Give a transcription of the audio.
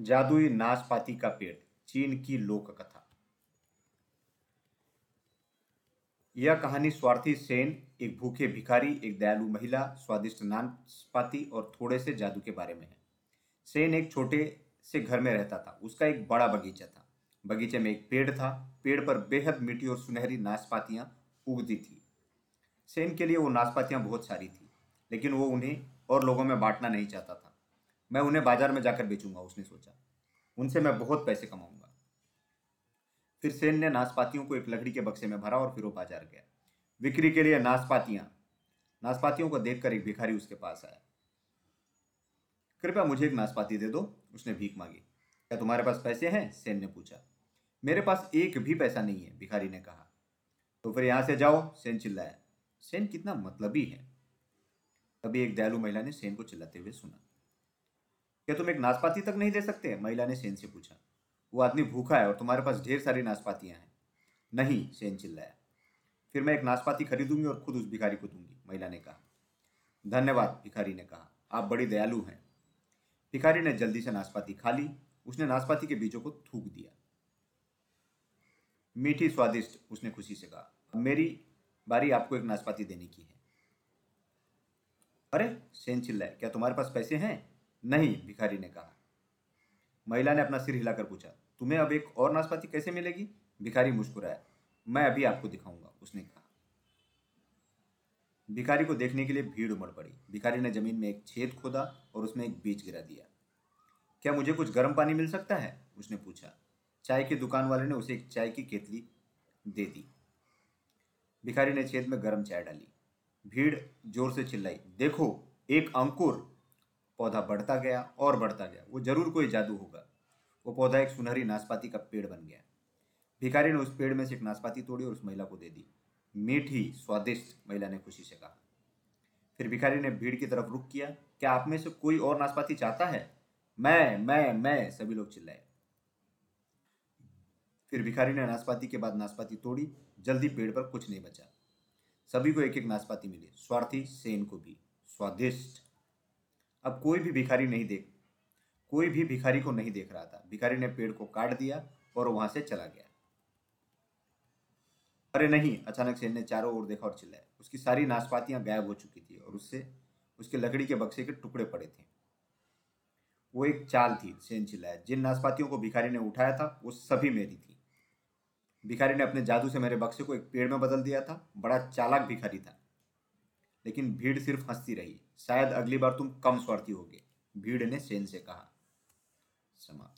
जादुई नाशपाती का पेड़, चीन की लोक कथा यह कहानी स्वार्थी सेन, एक भूखे भिखारी, एक दयालु महिला, स्वादिष्ट नाशपाती और थोड़े से जादू के बारे में है। सेन एक छोटे से घर में रहता था। उसका एक बड़ा बगीचा था। बगीचे में एक पेड़ था। पेड़ पर बेहद मीठी और सुनहरी नाशपातियाँ उगती थी। सेन के लिए वो नाशपातियाँ बहुत सारी थी, लेकिन वो उन्हें और लोगों में बांटना नहीं चाहता था। मैं उन्हें बाज़ार में जाकर बेचूँगा, उसने सोचा। उनसे मैं बहुत पैसे कमाऊँगा। फिर सेन ने नाशपातियों को एक लकड़ी के बक्से में भरा और फिर वो बाज़ार गया। बिक्री के लिए नाशपातियाँ, नाशपातियों को देखकर एक भिखारी उसके पास आया। कृपया मुझे एक नाशपाती दे दो, उसने भीख मांगी। क्या तुम्हारे पास पैसे हैं? सेन ने पूछा। मेरे पास एक भी पैसा नहीं है, भिखारी ने कहा। तो फिर यहाँ से जाओ, सेन चिल्लाया। सेन कितना मतलबी है। तभी एक दयालु महिला ने सेन को चिल्लाते हुए सुना। क्या तुम एक नाशपाती तक नहीं दे सकते? महिला ने सेन से पूछा। वो आदमी भूखा है और तुम्हारे पास ढेर सारी नाशपातियाँ हैं। नहीं, सेन चिल्लाया। फिर मैं एक नाशपाती खरीदूँगी और खुद उस भिखारी को दूँगी, महिला ने कहा। धन्यवाद, भिखारी ने कहा। आप बड़ी दयालु हैं। भिखारी ने जल्दी से नाशपाती खा ली। उसने नाशपाती के बीजों को थूक दिया। मीठी, स्वादिष्ट, उसने खुशी से कहा। मेरी बारी आपको एक नाशपाती देने की है। अरे, सेन चिल्लाए क्या तुम्हारे पास पैसे हैं? नहीं, भिखारी ने कहा। महिला ने अपना सिर हिलाकर पूछा, तुम्हें अब एक और नाशपाती कैसे मिलेगी? भिखारी मुस्कुराया, मैं अभी आपको दिखाऊँगा, उसने कहा। भिखारी को देखने के लिए भीड़ उमड़ पड़ी। भिखारी ने ज़मीन में एक छेद खोदा और उसमें एक बीज गिरा दिया। क्या मुझे कुछ गर्म पानी मिल सकता है? उसने पूछा। चाय की दुकान वाले ने उसे एक चाय की केतली दे दी। भिखारी ने छेद में गर्म चाय डाली। भीड़ ज़ोर से चिल्लाई, देखो, एक अंकुर पौधा बढ़ता गया और बढ़ता गया। वो ज़रूर कोई जादू होगा। वो पौधा एक सुनहरी नाशपाती का पेड़ बन गया। भिखारी ने उस पेड़ में से एक नाशपाती तोड़ी और उस महिला को दे दी। मीठी, स्वादिष्ट महिला ने खुशी से कहा। फिर भिखारी ने भीड़ की तरफ़ रुख किया। क्या आप में से कोई और नाशपाती चाहता है? मैं मैं मैं, सभी लोग चिल्लाए। फिर भिखारी ने नाशपाती के बाद नाशपाती तोड़ी। जल्दी पेड़ पर कुछ नहीं बचा। सभी को एक एक नाशपाती मिली। स्वार्थी, सेन को भी। स्वादिष्ट। अब कोई भी भिखारी नहीं देख, कोई भी भिखारी को नहीं देख रहा था। भिखारी ने पेड़ को काट दिया और वहाँ से चला गया। अरे नहीं, अचानक सेन ने चारों ओर देखा और चिल्लाया। उसकी सारी नाशपातियाँ गायब हो चुकी थी और उससे, उसके लकड़ी के बक्से के टुकड़े पड़े थे। वो एक चाल थी, सेन चिल्लाया। जिन नाशपातियों को भिखारी ने उठाया था, वो सभी मेरी थी। भिखारी ने अपने जादू से मेरे बक्से को एक पेड़ में बदल दिया था। बड़ा चालाक भिखारी था। लेकिन भीड़ सिर्फ़ हंसती रही। शायद अगली बार तुम कम स्वार्थी होगे, भीड़ ने सेन से कहा। समाप्त।